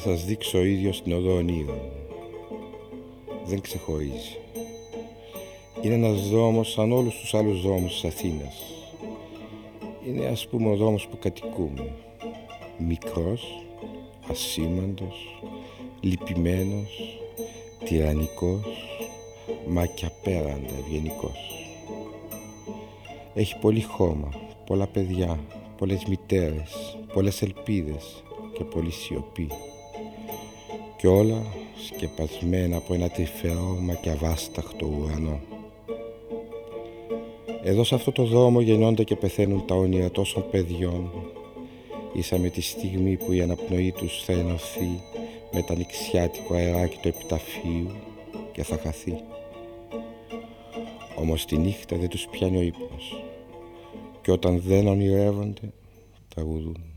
Σας δείξω ο ίδιος την οδό ονείρων. Δεν ξεχωρίζει. Είναι ένας δρόμος σαν όλους τους άλλους δρόμους της Αθήνας. Είναι ας πούμε ο δρόμος που κατοικούμε. Μικρός, ασήμαντος, λυπημένος, τυραννικός, μα και απέραντα ευγενικός. Έχει πολύ χώμα, πολλά παιδιά, πολλές μητέρες, πολλές ελπίδες και πολλή σιωπή και όλα σκεπασμένα από ένα τρυφερό μα και αβάσταχτο ουρανό. Εδώ σε αυτό το δρόμο γεννιόνται και πεθαίνουν τα όνειρα τόσων παιδιών ίσα με τη στιγμή που η αναπνοή τους θα ενωθεί με τα νηξιάτικο αεράκι του επιταφείου και θα χαθεί. Όμως τη νύχτα δεν τους πιάνει ο ύπνος και όταν δεν ονειρεύονται τραγουδούν.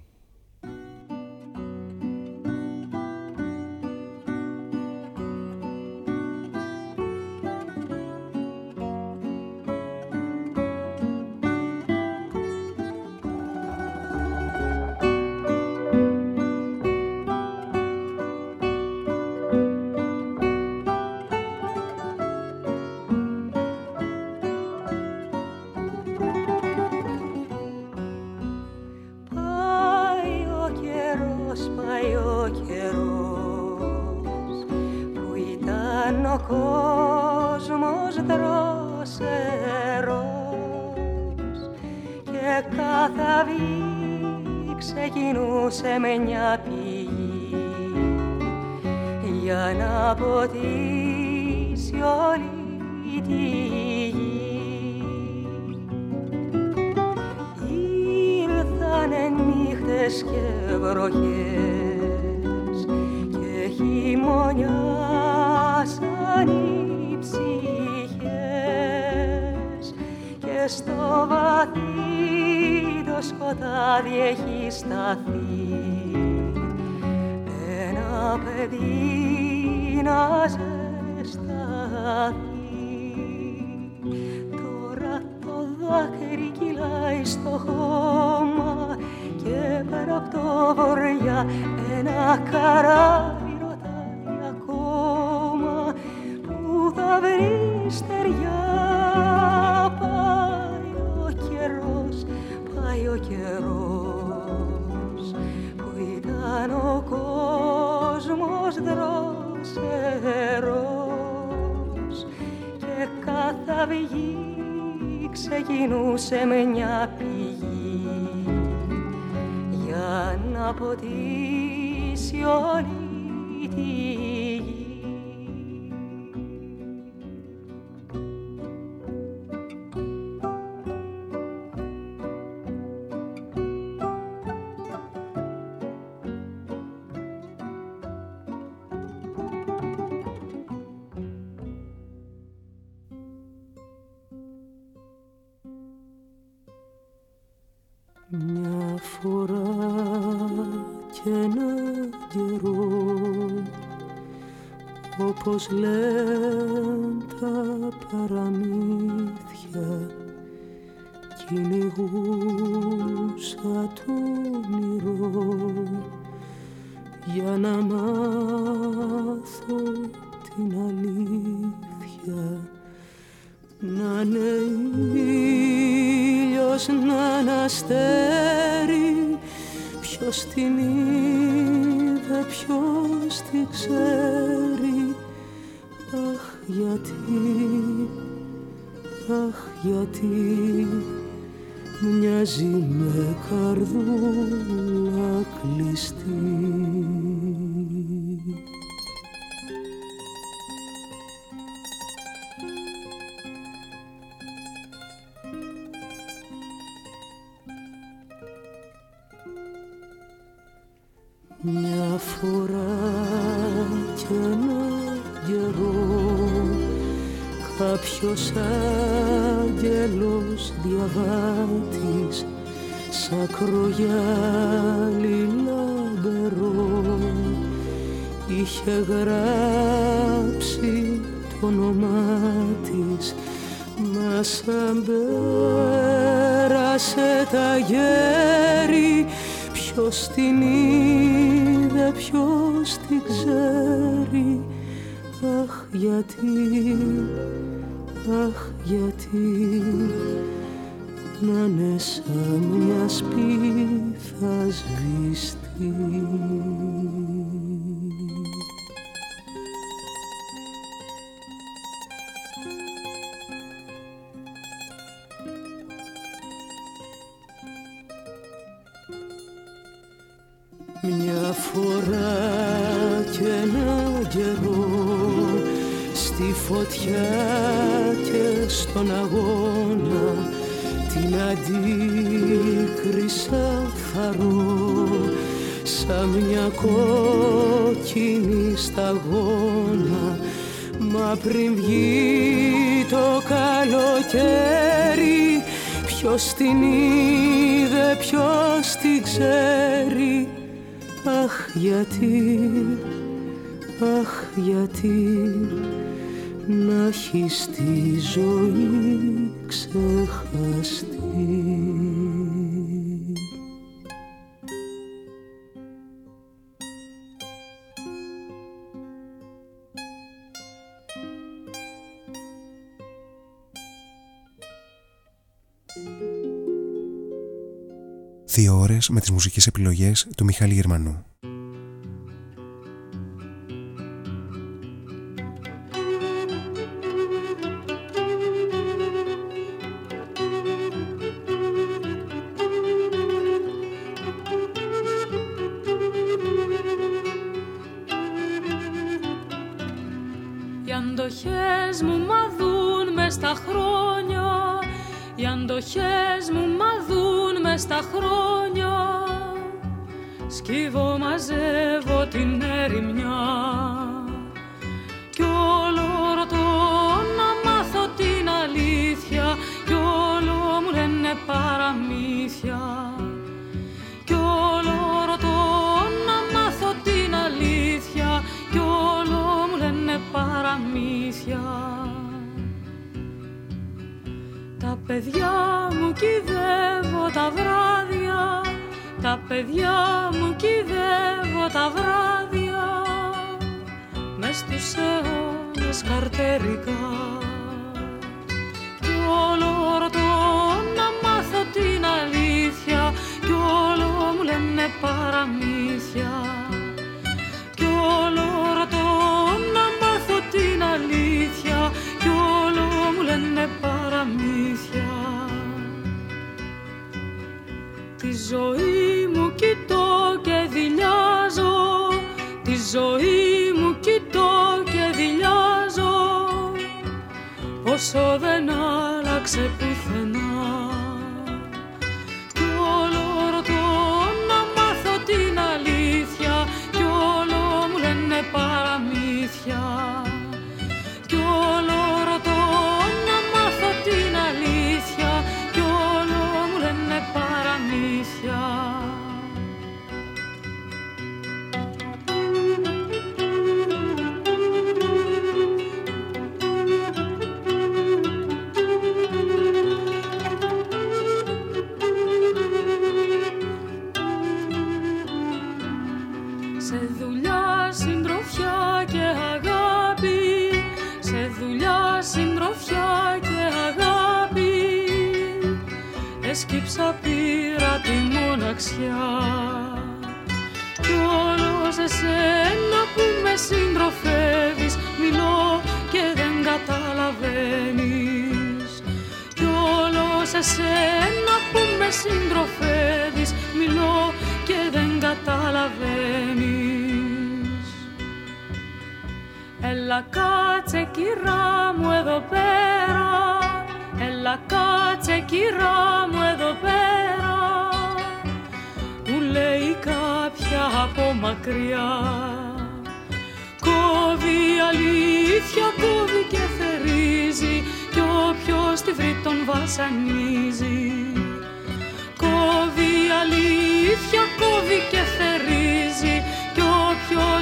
κυλάει στο χώμα και πέρα από το βορεία ένα καράβι ρωτάει ακόμα που θα βρεις στεριά πάει ο καιρός, πάει ο καιρός που ήταν ο κόσμος δρόσερος και καθαυγεί όπως Αχ γιατί να έχεις τη ζωή ξεχαστεί Δύο ώρες με τις μουσικές επιλογές του Μιχάλη Γερμανού.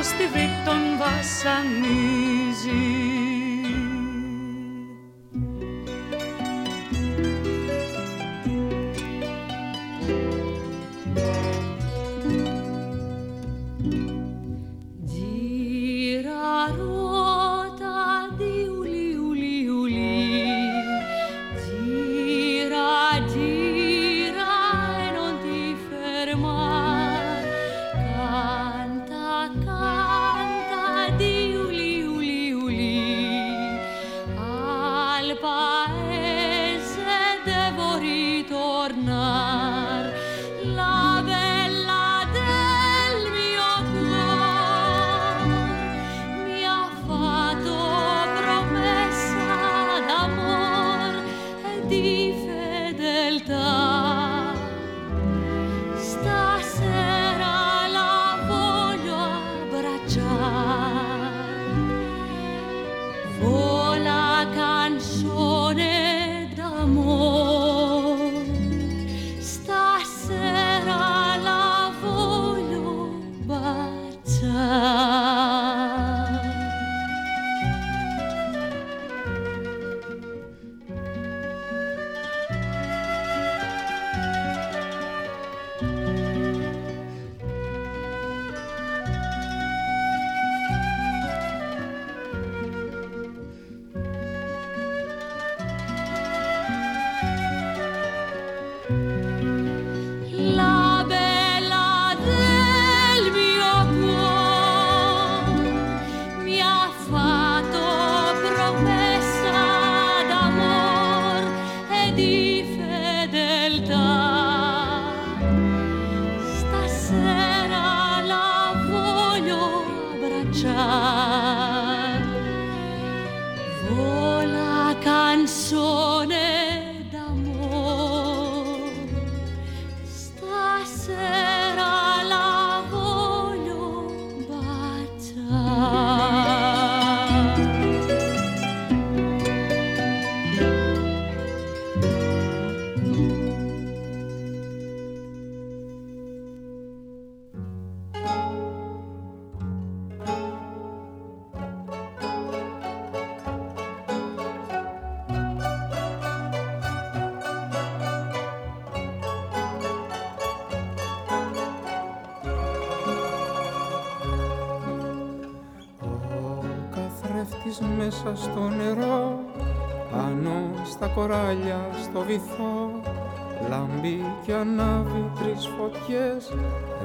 στη βή τον βασανίζει.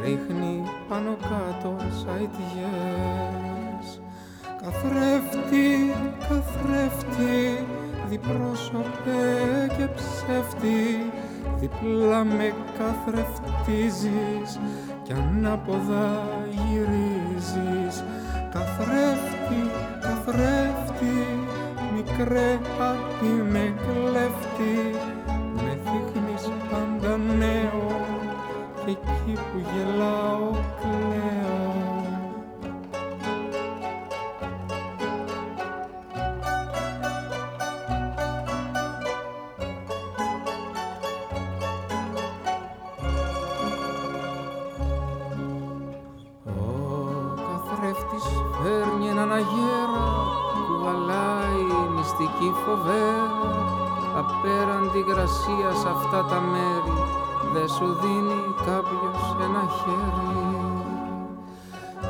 ρίχνει πάνω κάτω σαϊτιές. Καθρέφτη, καθρέφτη, διπρόσωπε και ψεύτη δίπλα με καθρεφτίζεις. Κι ανάποδα Που αγέρα κουβαλάει μυστική φοβέρα. Απέραντη γρασία σε αυτά τα μέρη δε σου δίνει κάποιος ένα χέρι.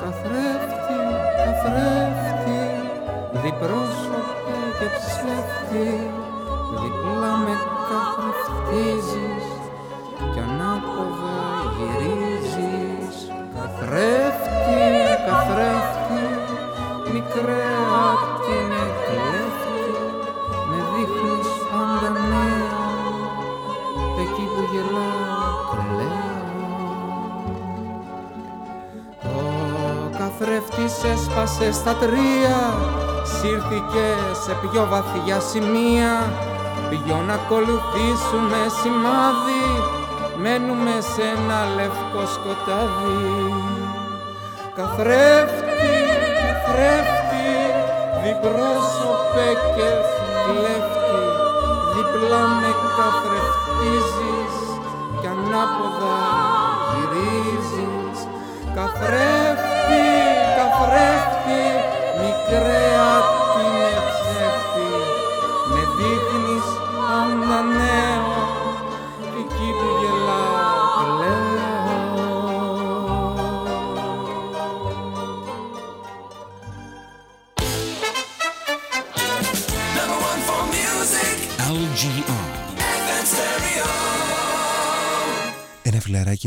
Καθρέφτη, καθρέφτη, διπρόσωπε και ψεύτη διπλά με καθρεφτίζεις κι ανάποδα γυρίζεις. Καθρέφτη μικρέα την εκλέφτη με δείχνεις πάντα νέα εκεί που γελάω κλαίω. Ο καθρέφτης έσπασε στα τρία σύρθηκε σε πιο βαθιά σημεία. Ποιο να ακολουθήσουμε σημάδι Μένουμε σε ένα λευκό σκοτάδι. Καθρέφτη, καθρέφτη Διπρόσωπε και κλέφτη Διπλά με καθρεφτίζεις Κι ανάποδα γυρίζεις. Καθρέφτη, καθρέφτη Μικρέα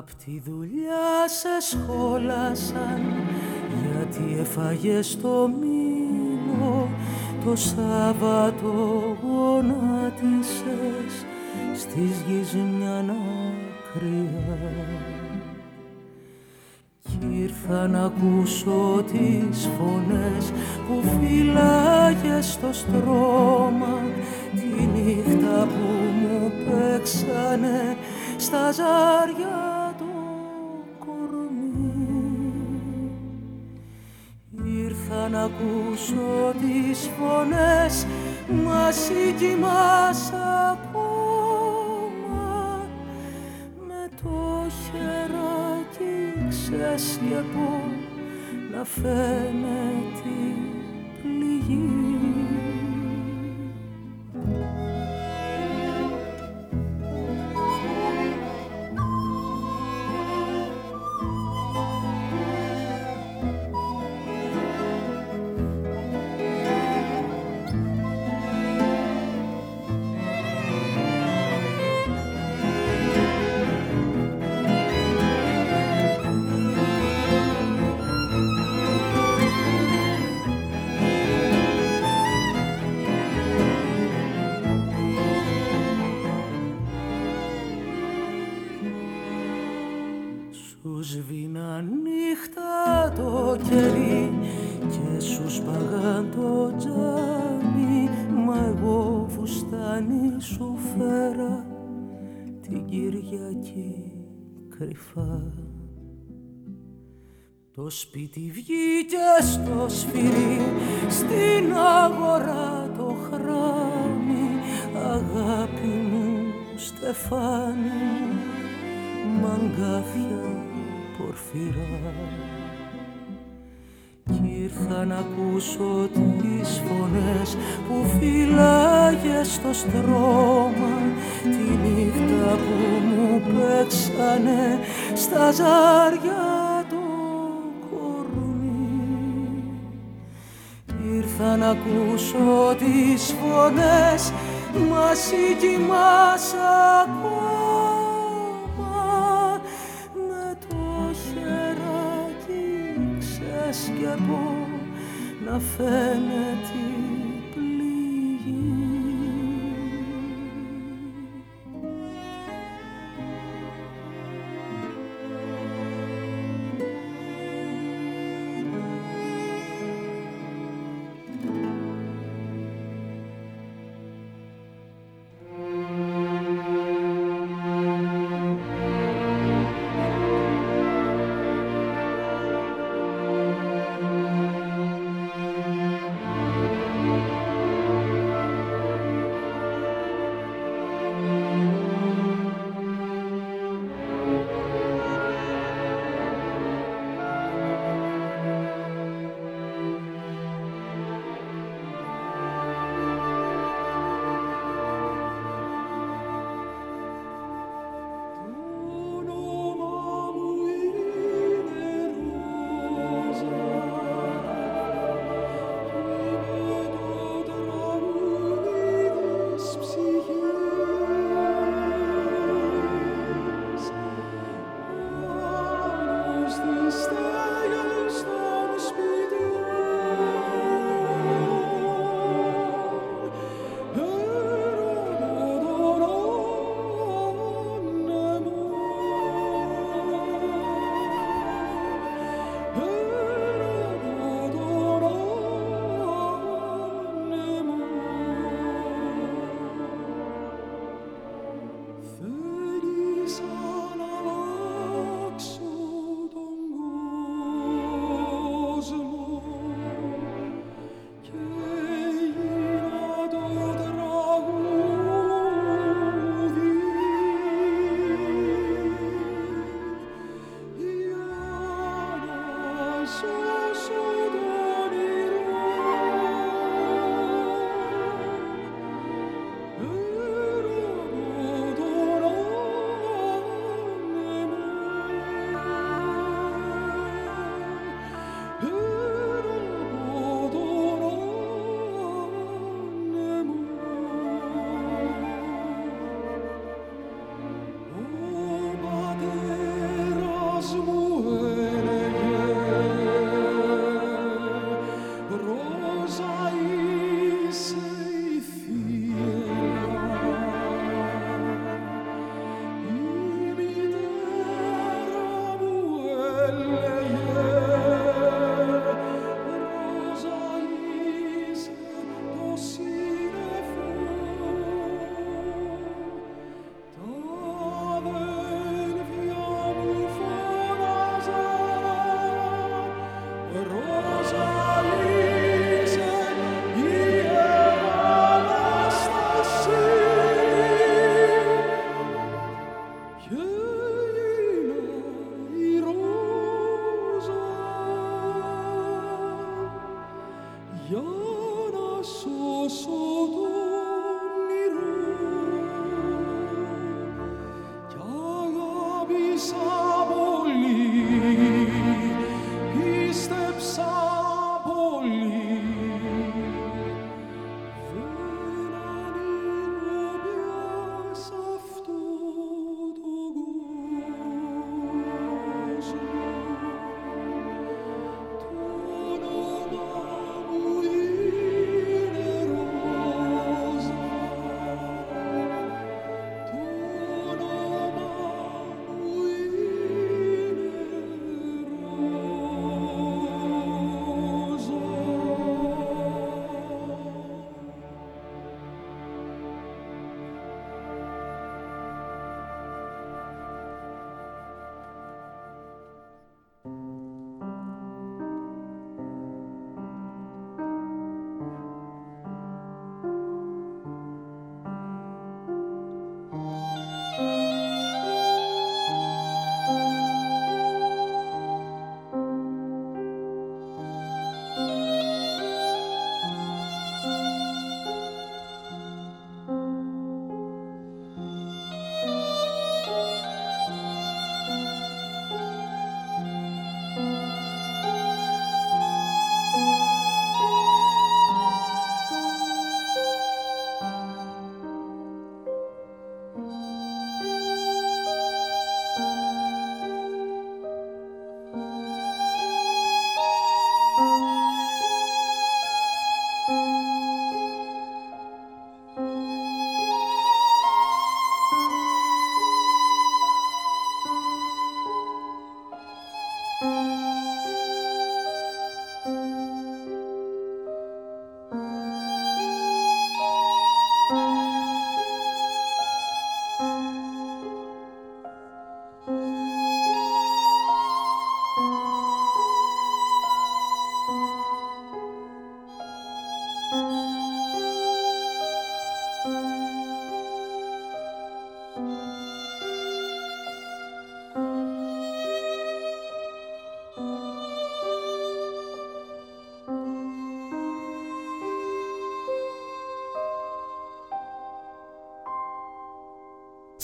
Απ' τη δουλειά σε σχόλασαν γιατί έφαγες το μήλο το Σάββατο γονάτισες στις γης μια άκρια κι ήρθα να ακούσω τις φωνές που φυλάγες στο στρώμα τη νύχτα που μου παίξανε στα ζάρια Ήρθα να ακούσω τις φωνές μας εσύ κοιμάσαι ακόμα. Με το χεράκι ξέσλιεπο να φαίνεται πληγή κρυφά. Το σπίτι βγήκε στο σφυρί στην αγορά το χράμι αγάπη μου στεφάνι μου μαγκάθια πορφυρά. κι Ήρθα να ακούσω τις φωνές που φυλάγε στο στρώμα. Τη νύχτα που μου παίξανε στα ζάρια το κορμί. Ήρθα να ακούσω τις φωνές μα ή μα ακόμα. Με το χεράκι ξεσκεπώ φαίνεται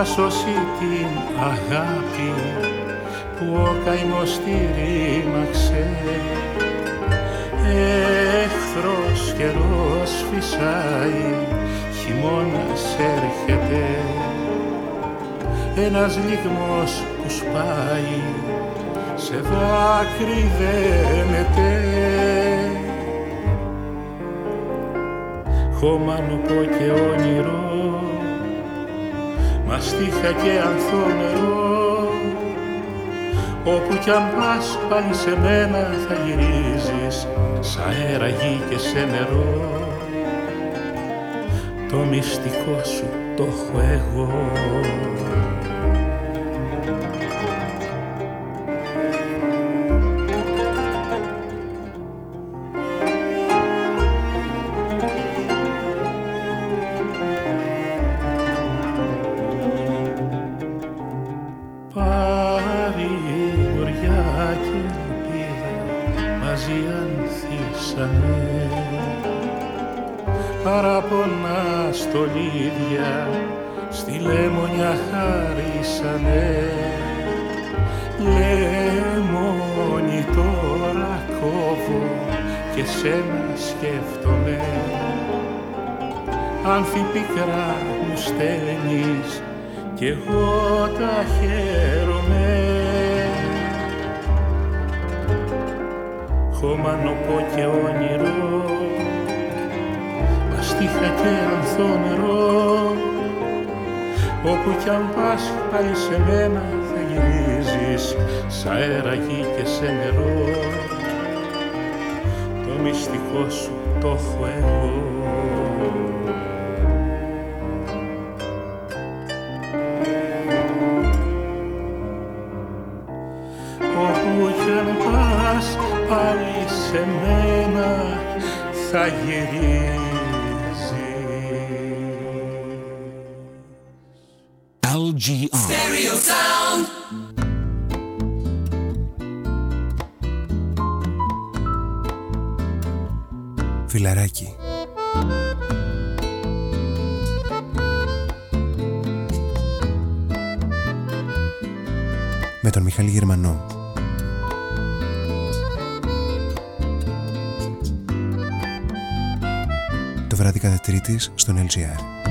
Να σώσει την αγάπη που ο καημός τη ρήμαξε εχθρός καιρός φυσάει χειμώνας έρχεται. Ένας λιγμός που σπάει σε δάκρυ δένεται. Χώμα νοπό και όνειρο μαστίχα και ανθό νερό όπου κι αν πας πάλι σε μένα θα γυρίζεις σ' αέρα γη και σε νερό. Το μυστικό σου το έχω εγώ πικρά μου στέλνεις κι εγώ τα χαίρομαι. Χώμα νοπό και όνειρο μαστίχα και ανθό νερό όπου κι αν πας πάλι σε μένα θα γυρίζεις σ' αέρα γη και σε νερό. Το μυστικό σου το έχω εγώ θα γυρίζεις. LGR. Stereo sound. Φιλαράκι. Με τον Μιχάλη Γερμανό. Κάθε Τρίτης στον LGR.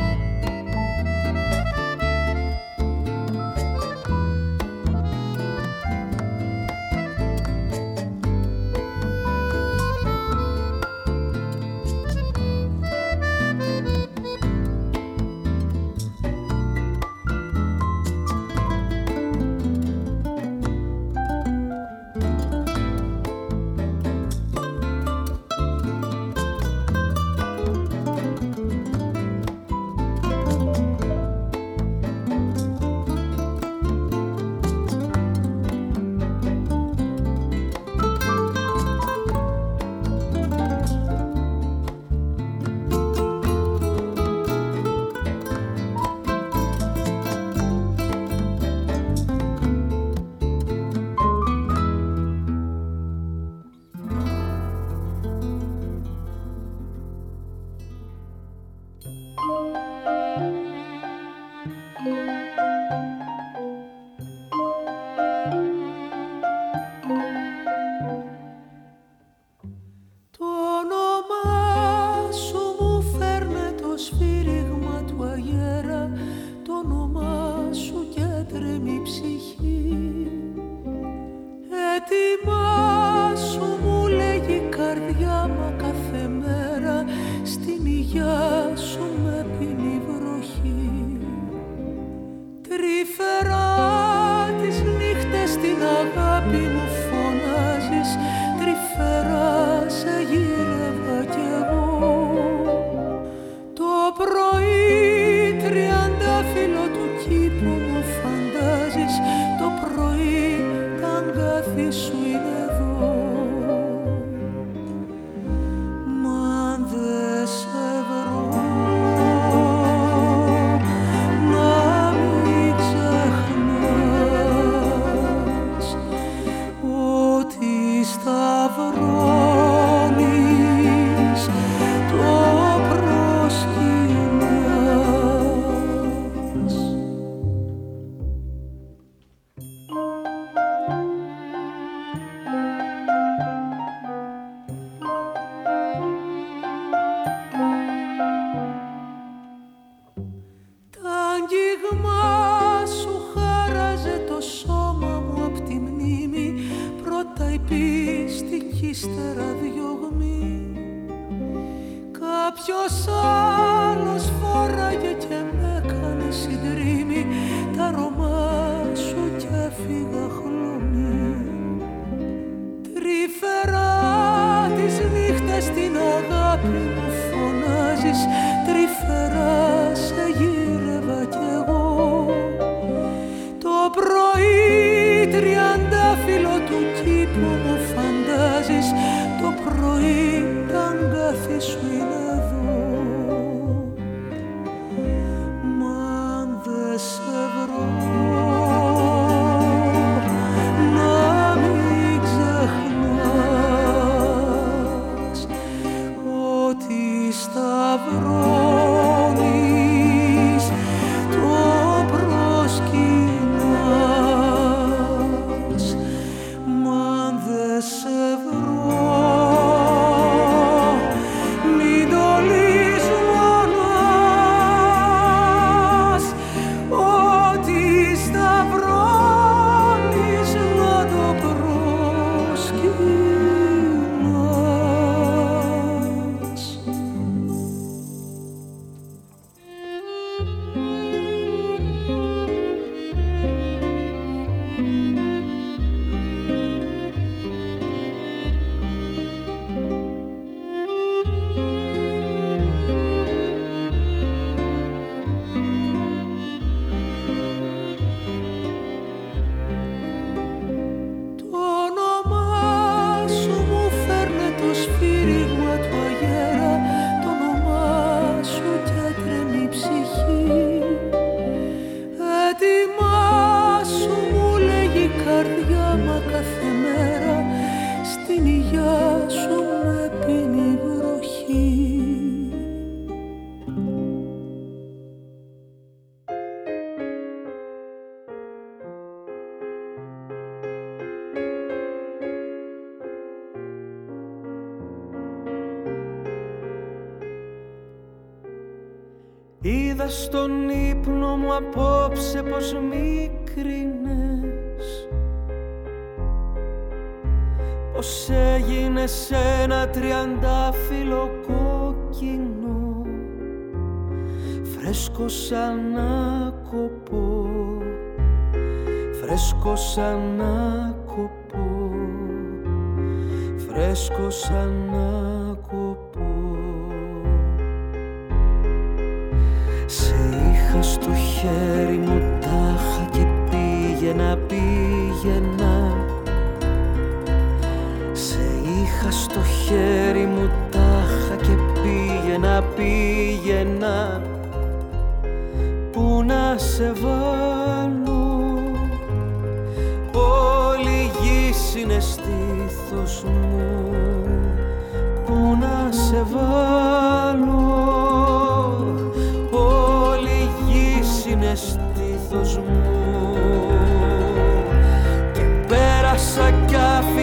resto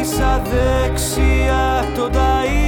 άφησα δεξιά τον ταΐγετο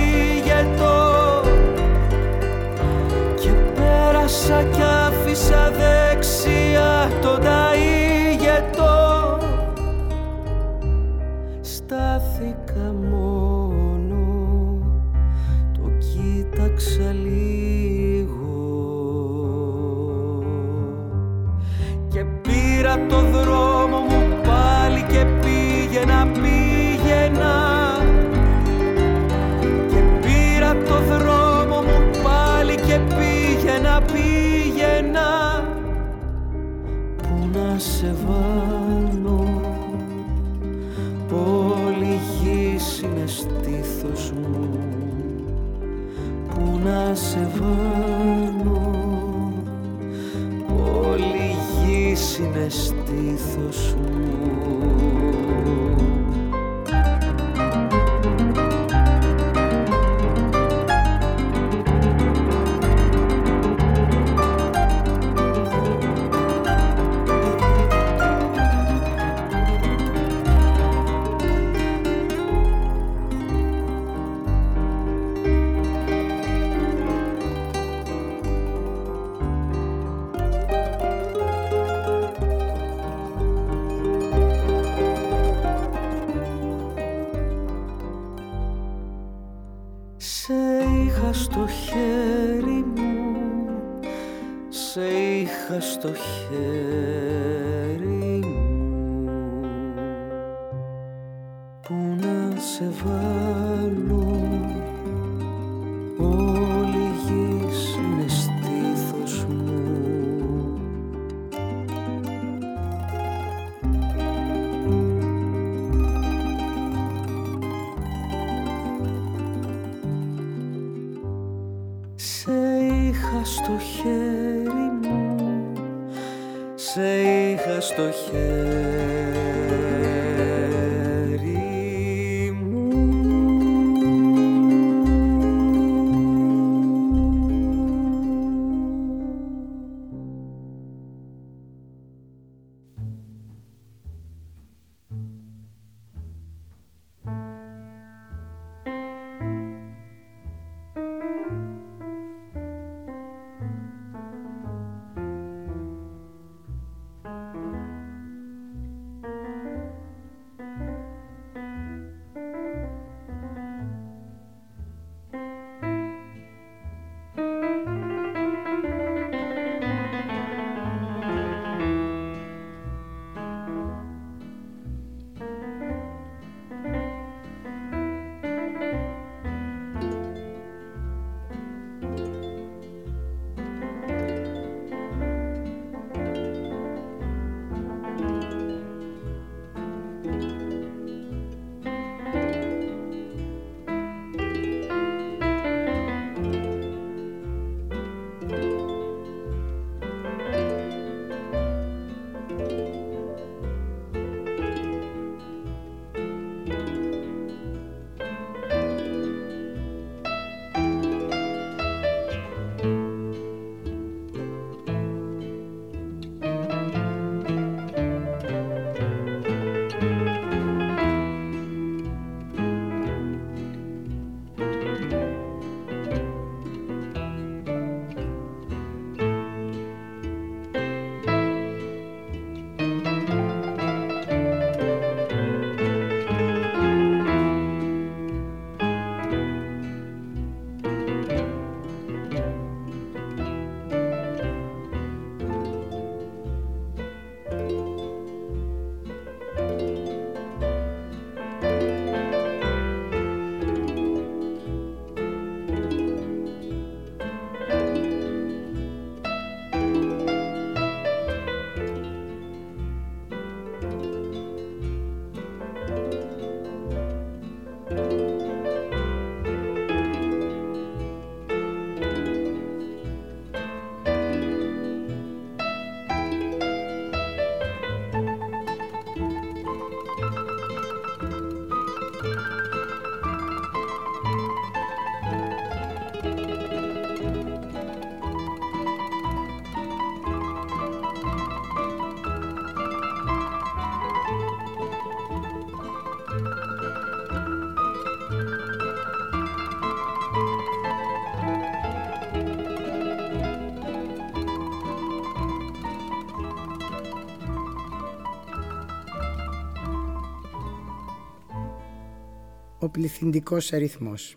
ο πληθυντικός αριθμός.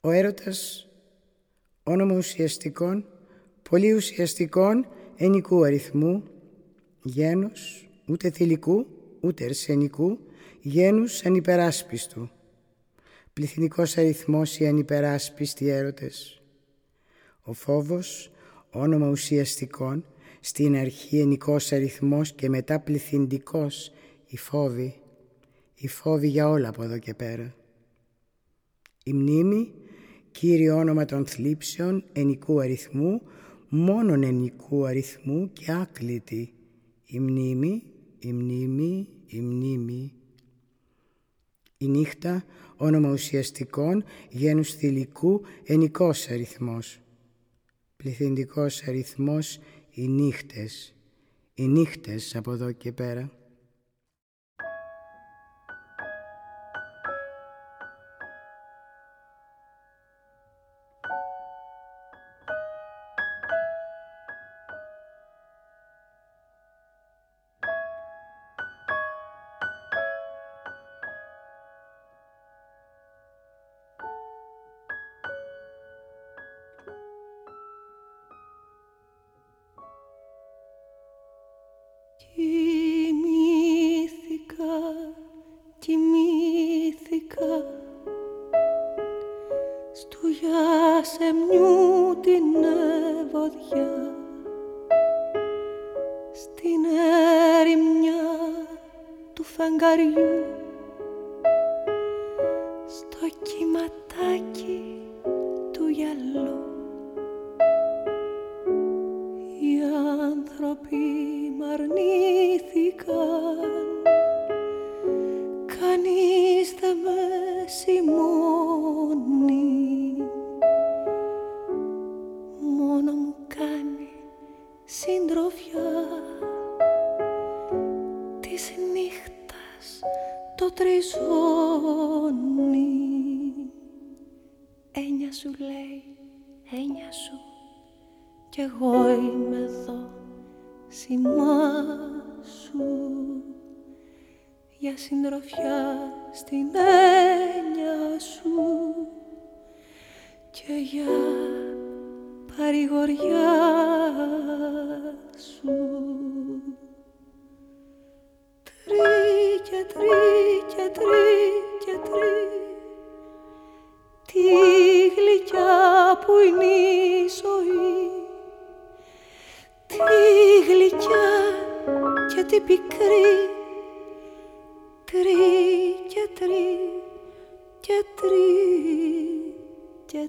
Ο έρωτας, όνομα ουσιαστικών, πολύ ουσιαστικών ενικού αριθμού, γένος, ούτε θηλυκού, ούτε ερσενικού, γένους ανυπεράσπιστου. Πληθυντικός αριθμός οι ανυπεράσπιστοι έρωτες. Ο φόβος, όνομα ουσιαστικών, στην αρχή ενικός αριθμός και μετά πληθυντικός, η φόβη η φόβη για όλα από εδώ και πέρα. Η μνήμη, κύριο όνομα των θλίψεων, ενικού αριθμού, μόνον ενικού αριθμού και άκλητη. Η μνήμη, η μνήμη, η μνήμη. Η νύχτα, όνομα ουσιαστικών, γένους θηλυκού, ενικός αριθμός. Πληθυντικός αριθμός, οι νύχτες. Οι νύχτες από εδώ και πέρα. Σημώνει μόνο μου κάνει συντροφιά. Της νύχτας το τριζώνει. Ένια σου λέει, ένια σου. Κι εγώ είμαι εδώ σημά σου για συντροφιά στην έννοια σου και για παρηγοριά σου. Τρί και τρί και τρί και τρί τη γλυκιά που είναι η ζωή. Τη γλυκιά και την πικρή. Τρί και τρί και τρί και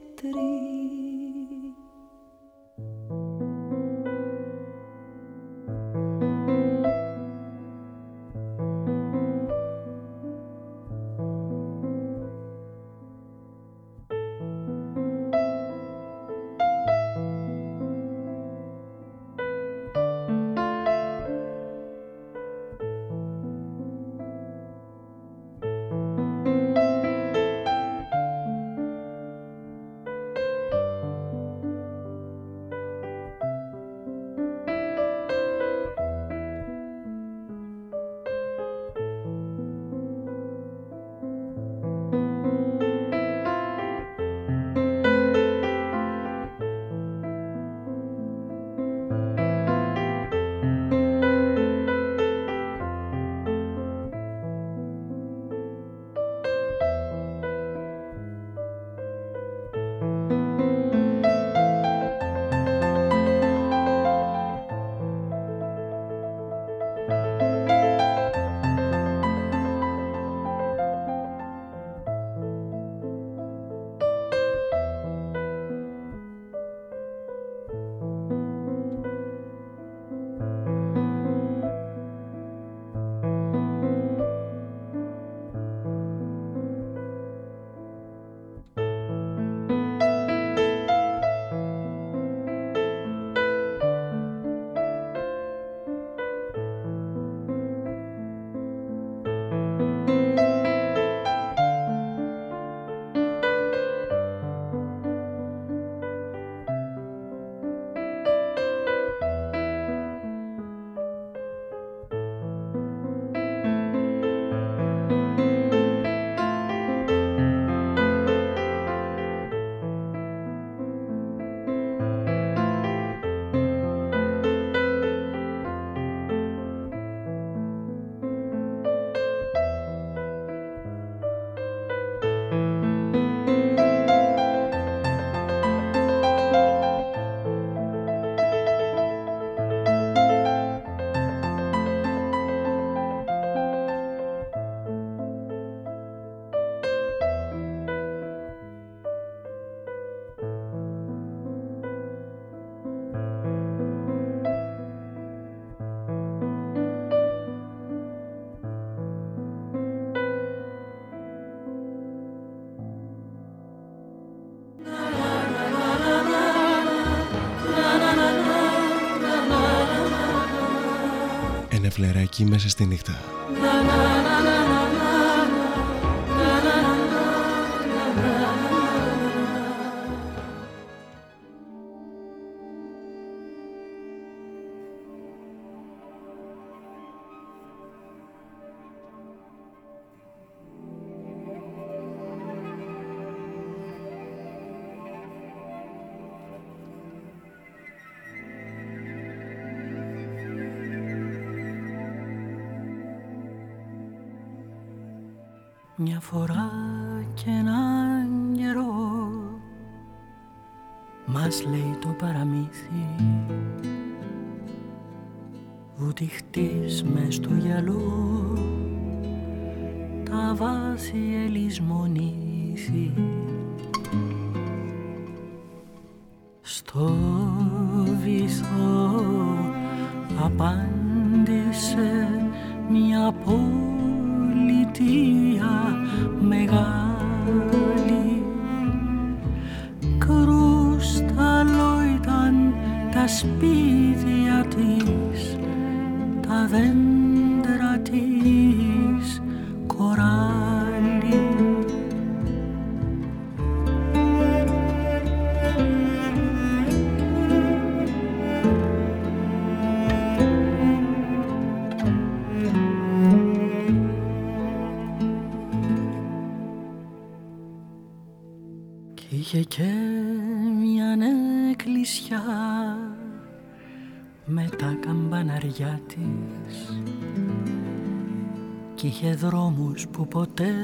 τρί φλεράκι μέσα στη νύχτα. Μια φορά και έναν καιρό. Μας λέει το παραμύθι που ποτέ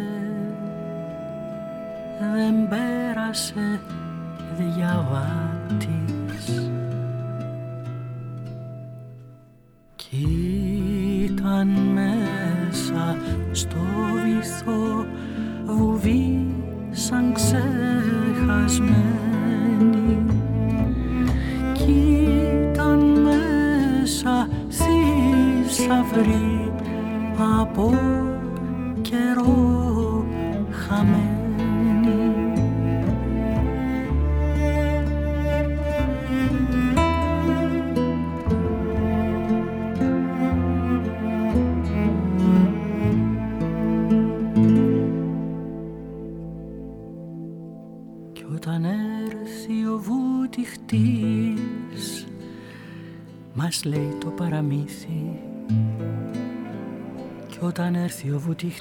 που τη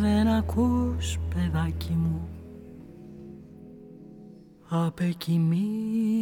Δεν ακούς παιδάκι μου. Απεκοιμείς.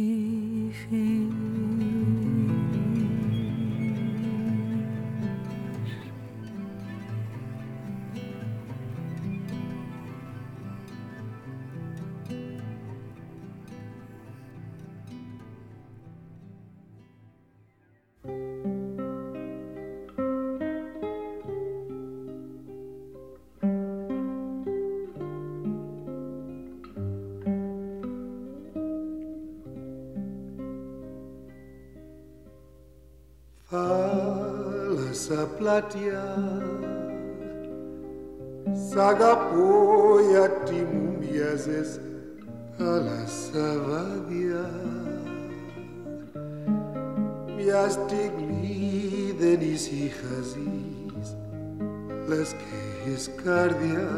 sa platia Sagapoia timumiazes ala savadia Mias tigni denis hijazis las que escardia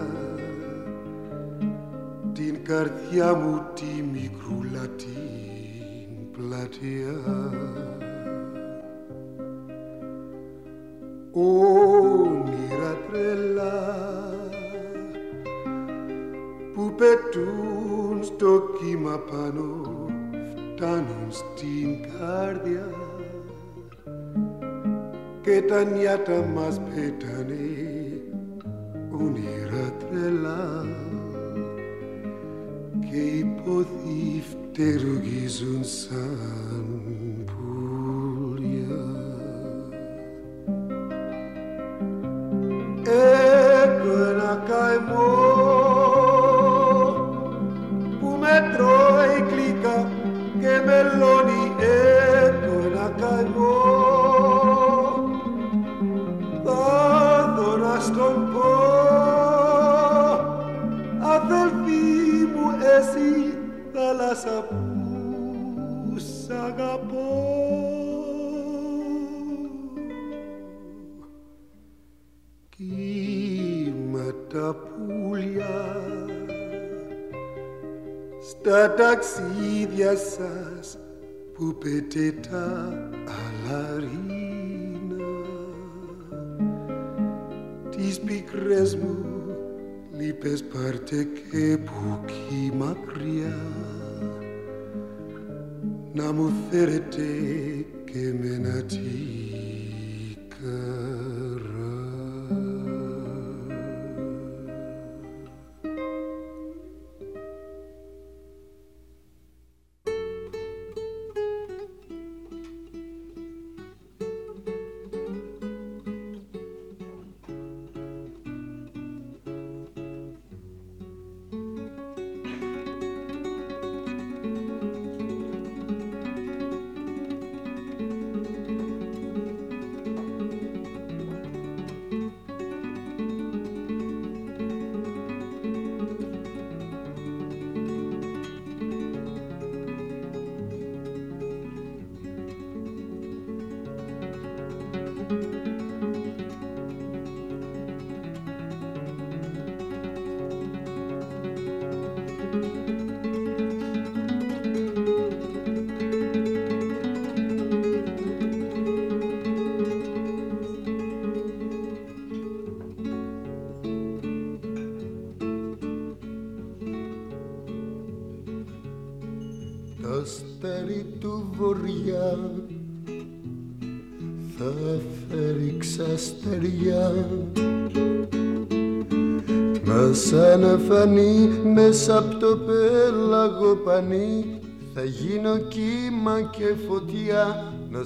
Tin cardiamu timicrulatin platia όνειρα τρελά που πετούν στο κύμα πάνω φτάνουν στην καρδιά. Και τα νιάτα μας πέτανε όνειρα τρελά. Και οι πόδοι φτερουγίζουν σαν time.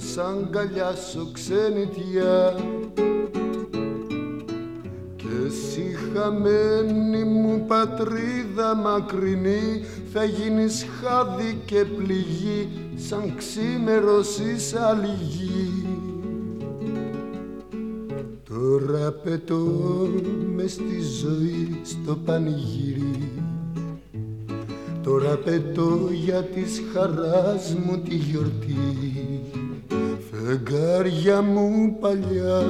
Φωτιά να σ' αγκαλιάσω ξενιτιά. Και εσύ χαμένη μου πατρίδα μακρινή θα γίνεις χάδι και πληγή σαν ξήμερος άλλη γη. Τώρα πετώ μες στη ζωή στο πανηγύρι. Τώρα πετώ για της χαράς μου τη γιορτή Φεγγάρια μου παλιά,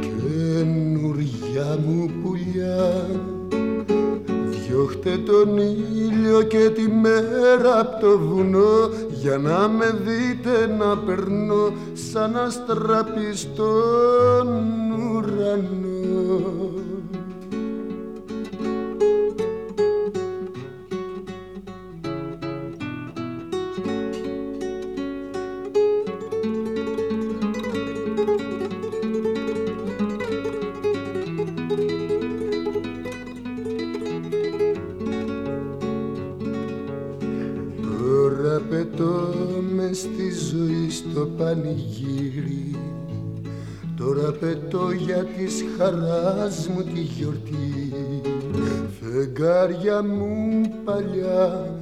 καινούρια μου πουλιά Διώχτε τον ήλιο και τη μέρα από το βουνό για να με δείτε να περνώ σαν αστραπή στον ουρανό. Της χαράς μου τη γιορτή. Φεγγάρια μου παλιά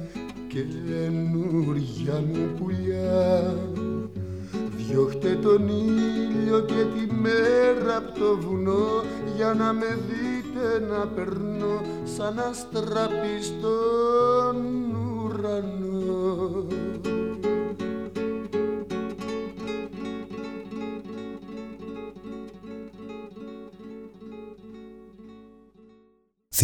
και καινούρια μου πουλιά. Διώχτε τον ήλιο και τη μέρα από το βουνό Για να με δείτε να περνώ σαν αστραπή στον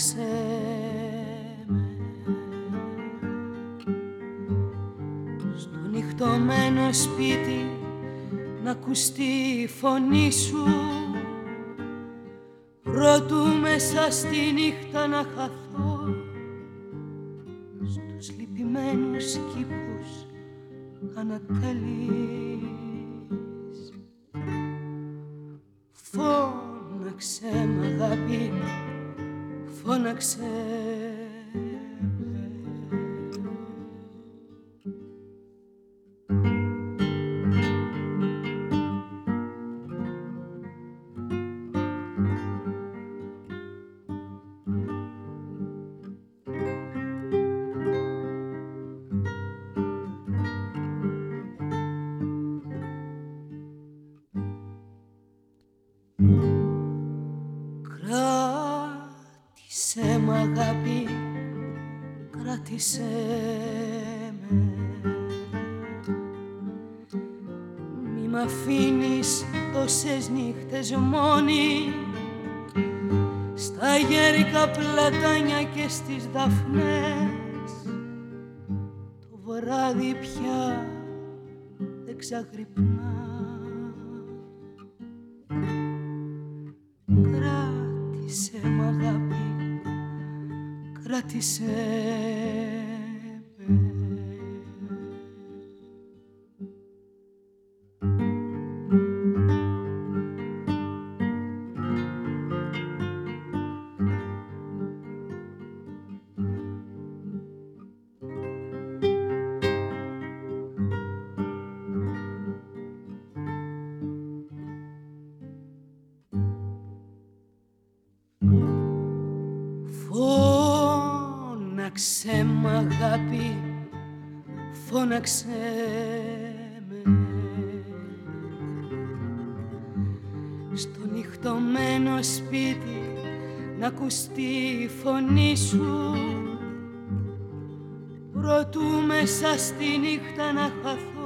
Φώναξε με. Στο νυχτωμένο σπίτι να ακουστεί η φωνή σου. Προτού μέσα στη νύχτα να χαθώ. Στους λυπημένους κήπους ανατέλεις works φώναξε μόνη στα γέρικα πλατάνια και στις δαφνές. Το βράδυ πια δεν ξαγρυπνά. Κράτησε μ' αγάπη, κράτησε Στο νυχτωμένο σπίτι να ακουστεί η φωνή σου. Προτού μέσα στη νύχτα να χαθώ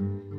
Mm-hmm.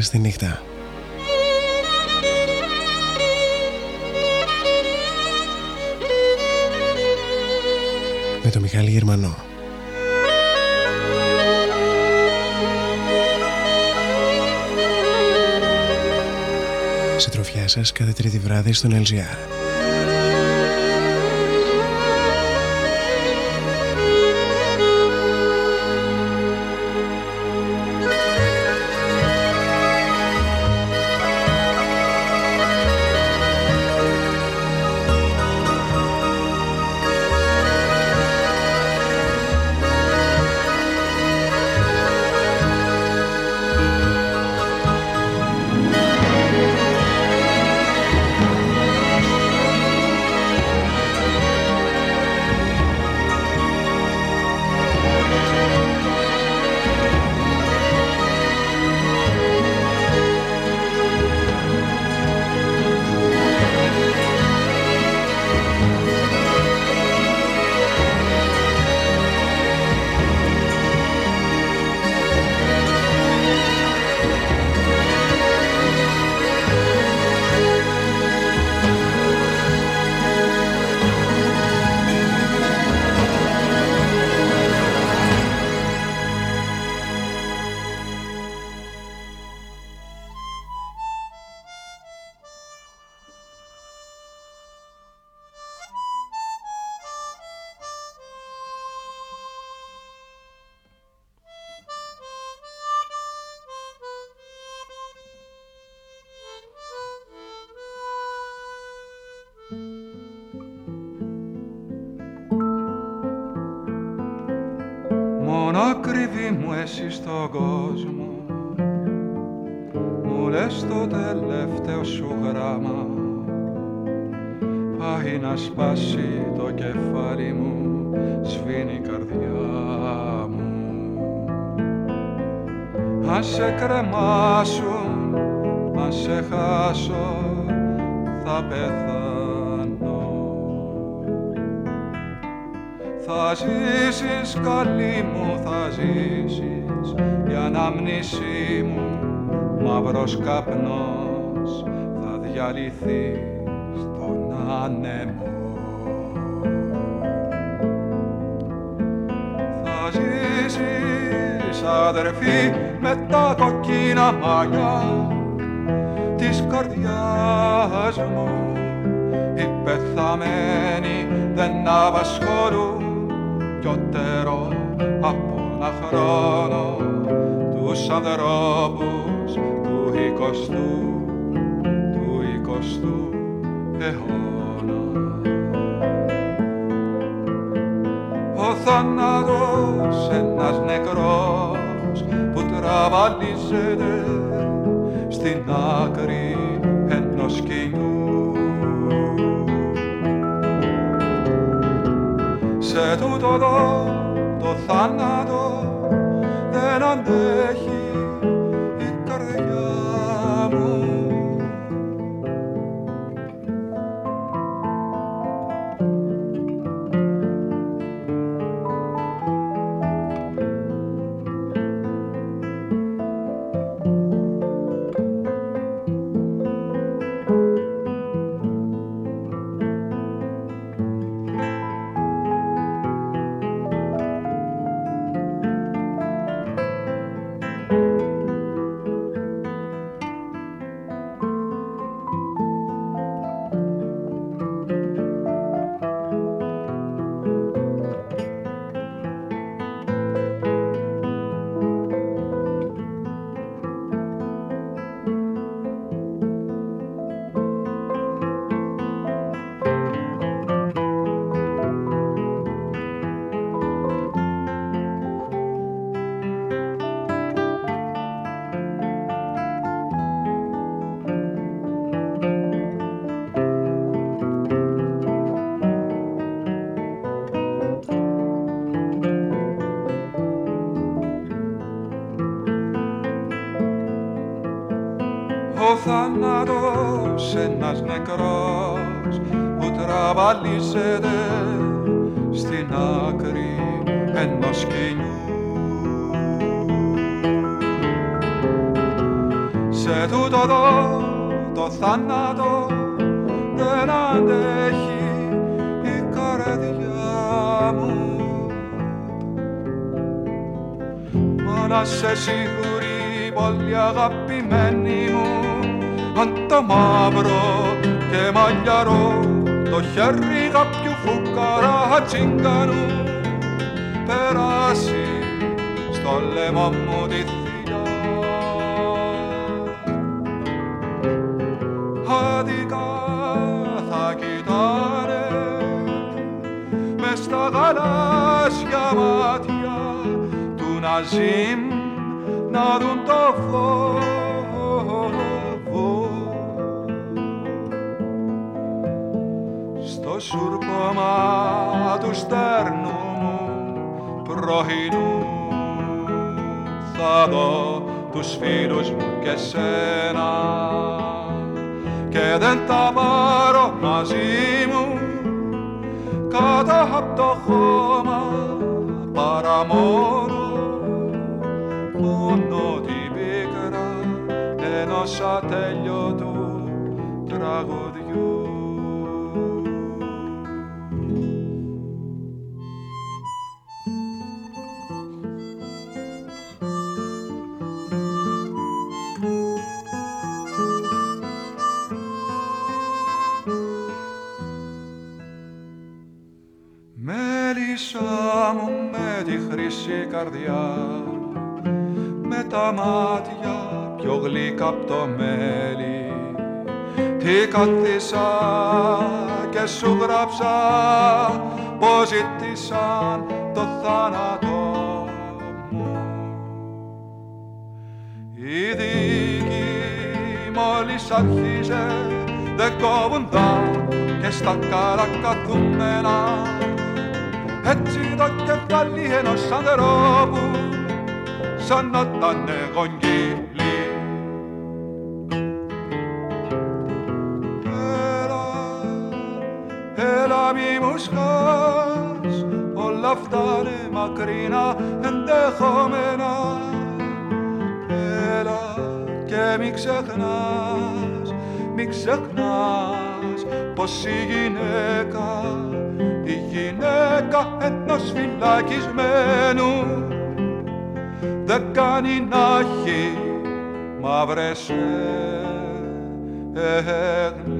στη νύχτα. Με τον Μιχάλη Γερμανό. Συντροφιά σας κάθε τρίτη βράδυ στον LGR. Μα να σε σίγουρη πολύ αγαπημένη μου. Αν το μαύρο και μαλλιαρό το χέρι κάποιου φουκαρά τσιγκανού περάσει στο λαιμό μου τη θηλιά. Άδικα θα κοιτάνε μες στα γαλάζια μάτια του Ναζίμ. να δουν το φως σουρπώμα τους στέρνου μου πρωινού θα δω τους φίλους μου και σένα. Και δεν τα πάρω μαζί μου ενός τι καθίσα και σου γράψα πως ζήτησαν το θάνατο μου η δίκη μόλις αρχίζε δεν κόβουν και στα καρακαθούμενα έτσι το κεφάλι ενός ανθρώπου σαν να ήταν γονγύλι. Έλα μη μου σκάς, όλα αυτά είναι μακρινά ενδεχόμενα. Έλα και μη ξεχνάς, μη ξεχνάς πως η γυναίκα η γυναίκα ενός φυλακισμένου δεν κάνει να έχει μαύρες έγνοιες.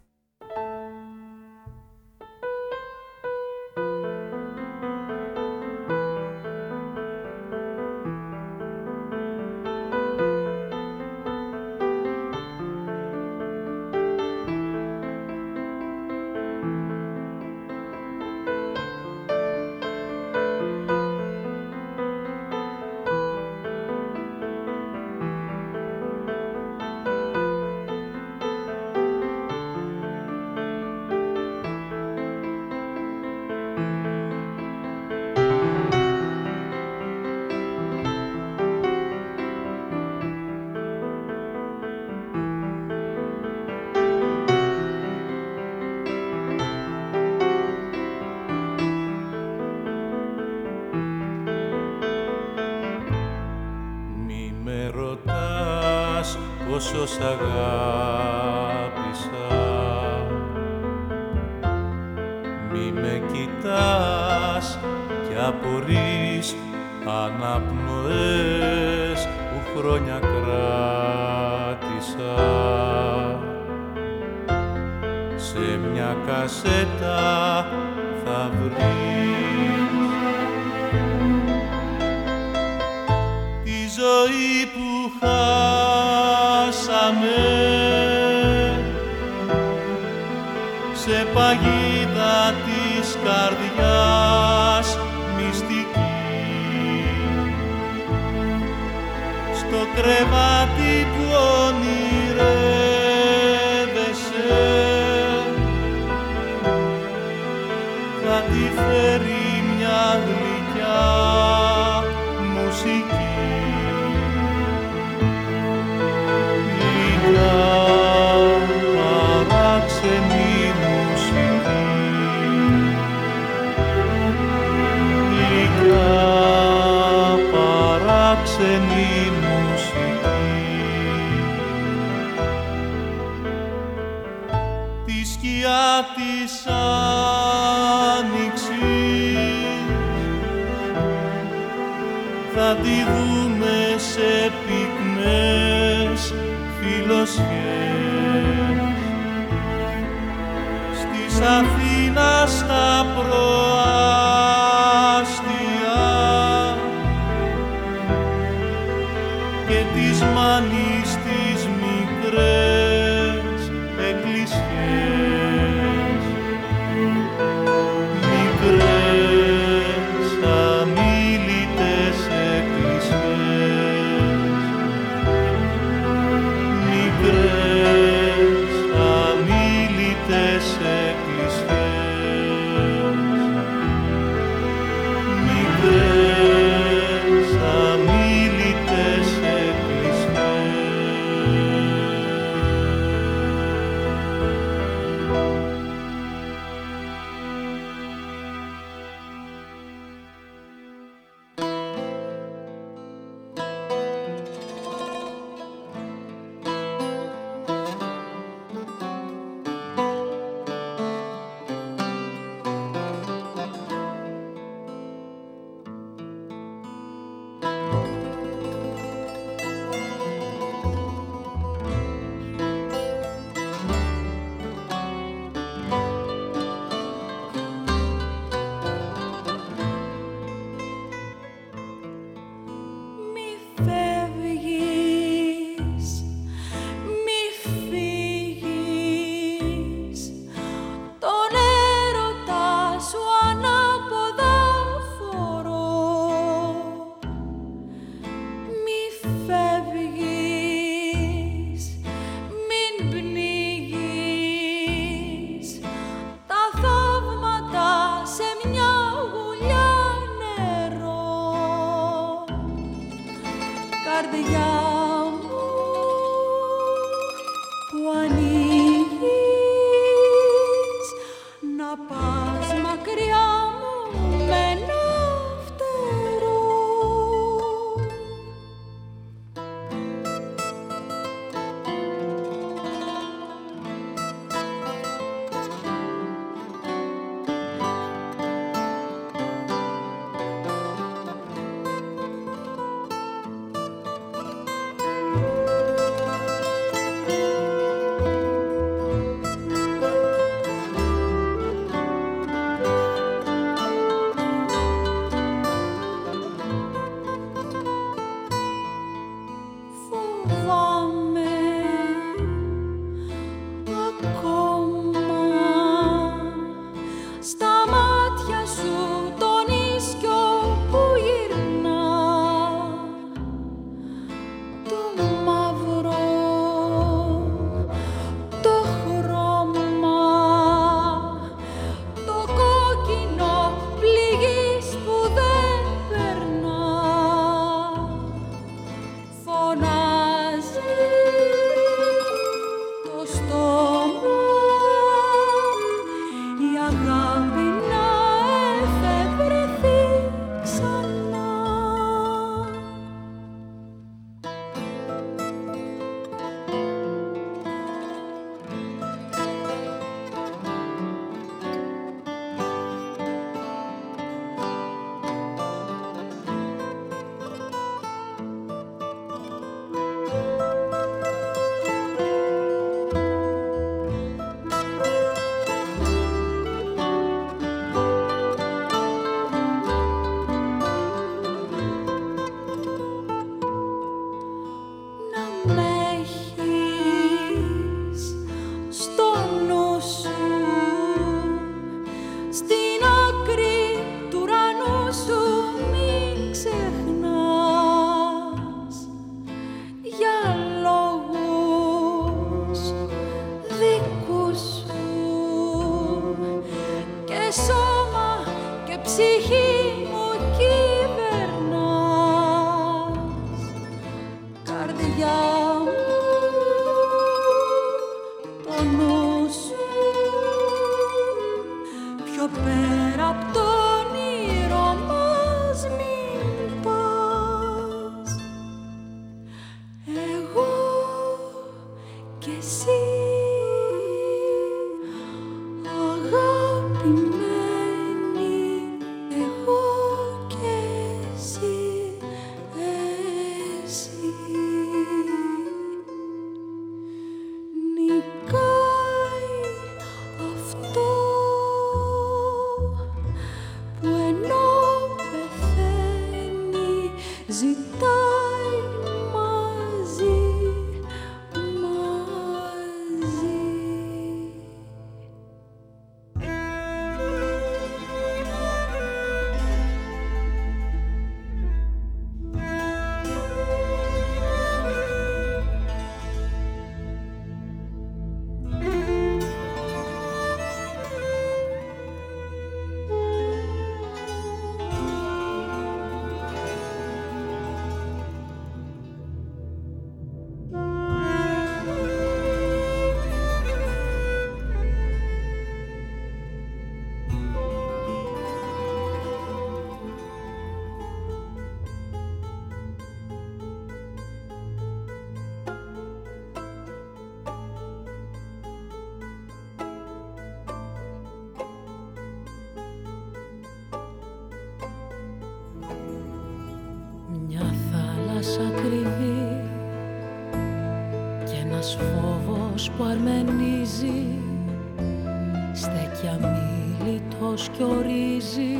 και ορίζει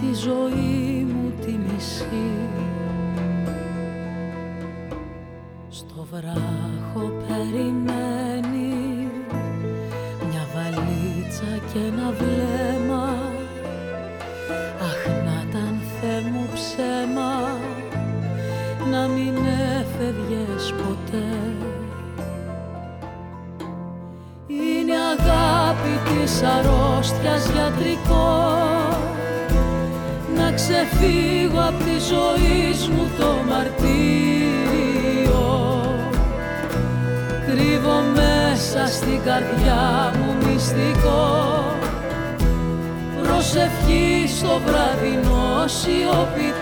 τη ζωή μου τη μισή. Στο βράχο περιμένει μια βαλίτσα και ένα βλέμμα. Αχ να ήταν ψέμα να μην έφευγες ποτέ. της αρρώστιας γιατρικός. Να ξεφύγω από τη ζωή μου το μαρτύριο. Κρύβω μέσα στην καρδιά μου μυστικό. Προσευχή στο βραδινό σιωπητό.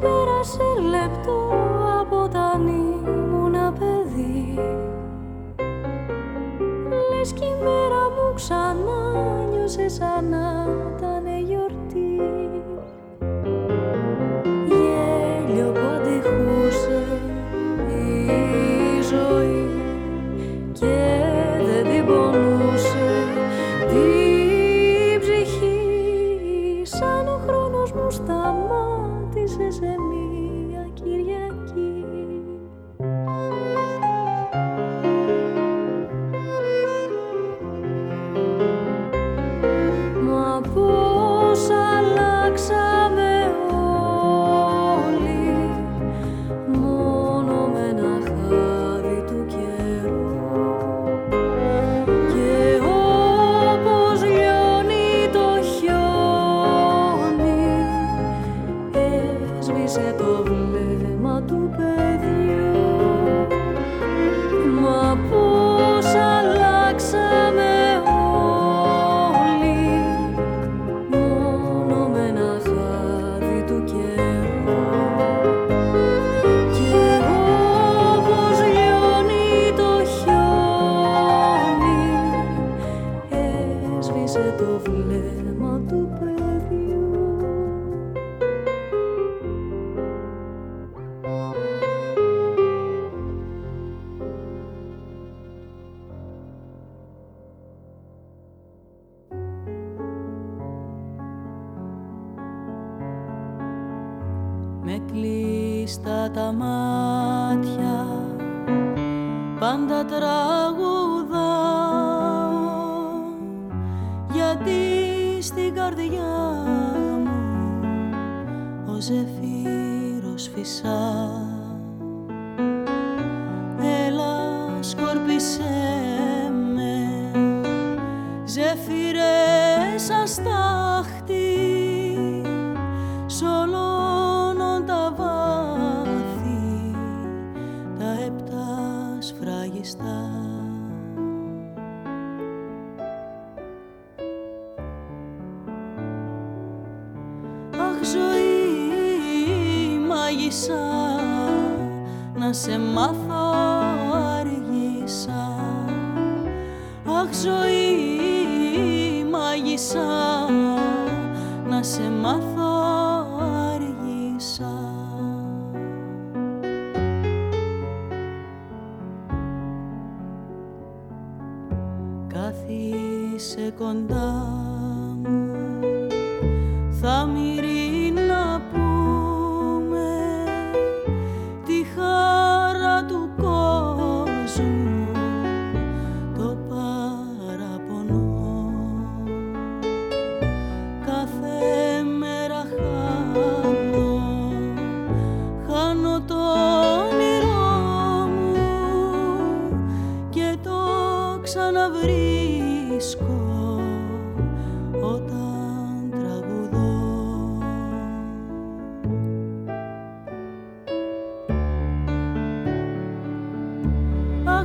πέρασε λεπτό από όταν ήμουνα παιδί. Λες κι η μέρα μου ξανά νιώσες σαν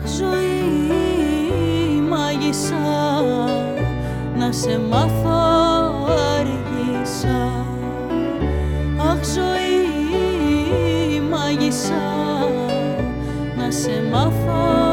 ζωή μάγισσα να σε μάθω αργήσα. Αχ ζωή μάγισσα να σε μάθω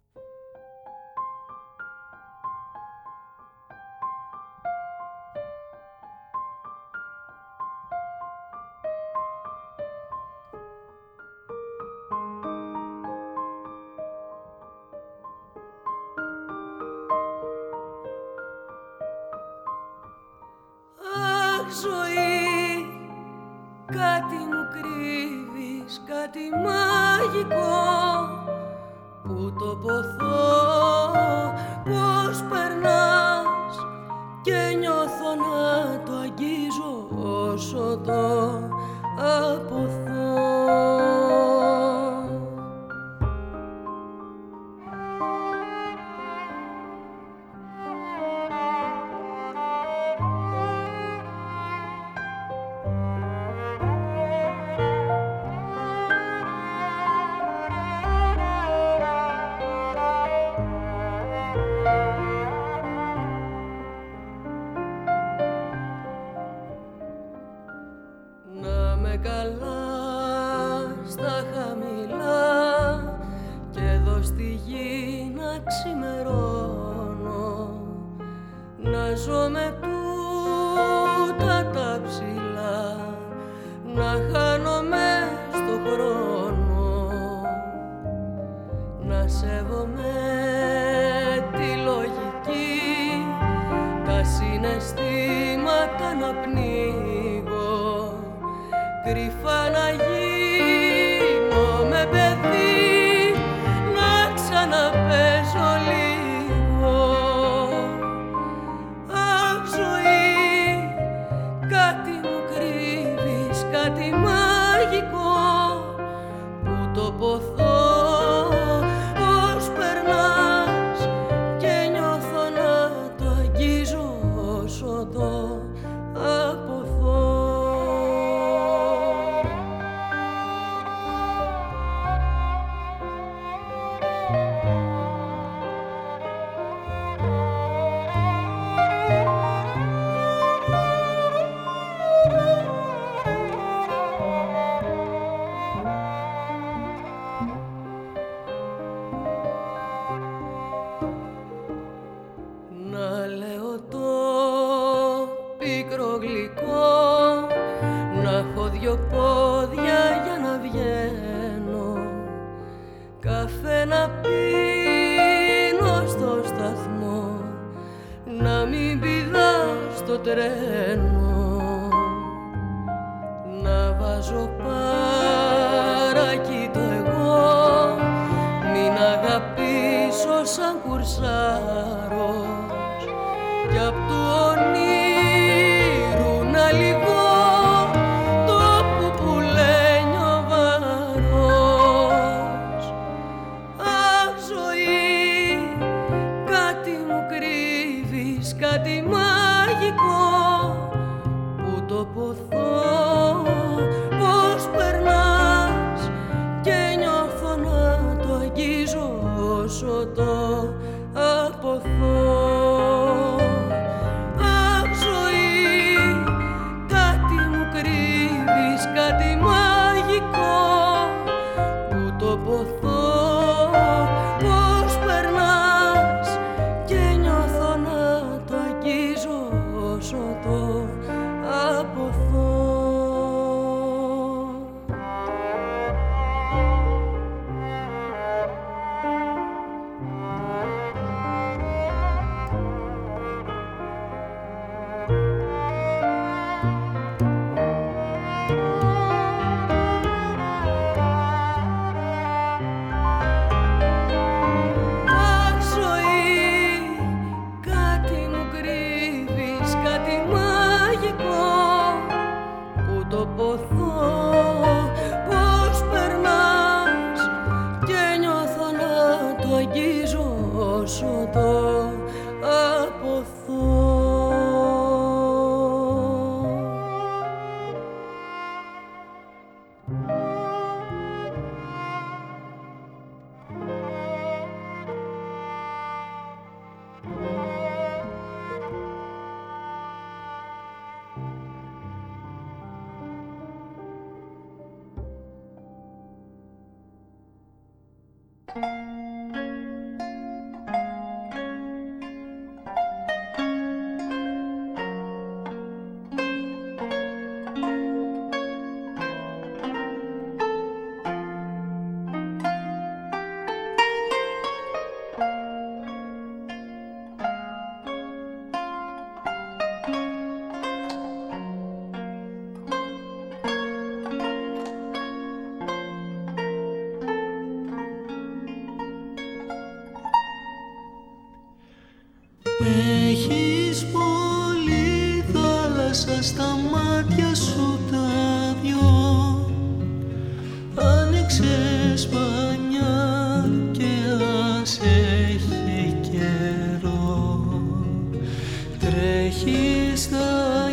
έχεις τα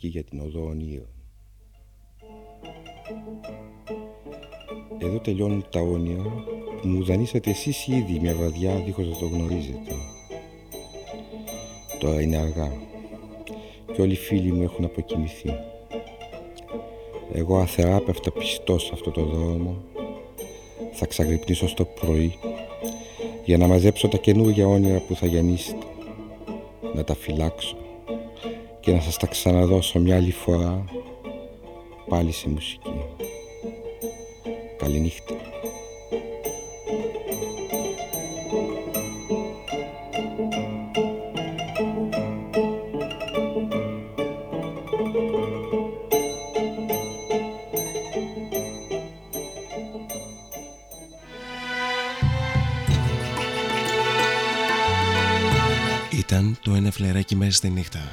μουσική για την οδό ονείων. Εδώ τελειώνουν τα όνειρα που μου δανείσατε εσείς ήδη μια βραδιά δίχως να το γνωρίζετε. Τώρα είναι αργά και όλοι οι φίλοι μου έχουν αποκοιμηθεί. Εγώ αθεράπευτα πιστός σε αυτό το δρόμο θα ξαγρυπνήσω στο πρωί για να μαζέψω τα καινούργια όνειρα που θα γεννήσετε να τα φυλάξω και να σας τα ξαναδώσω μια άλλη φορά πάλι σε μουσική. Καληνύχτα. Ήταν το ένα φλεράκι μέσα στη νύχτα.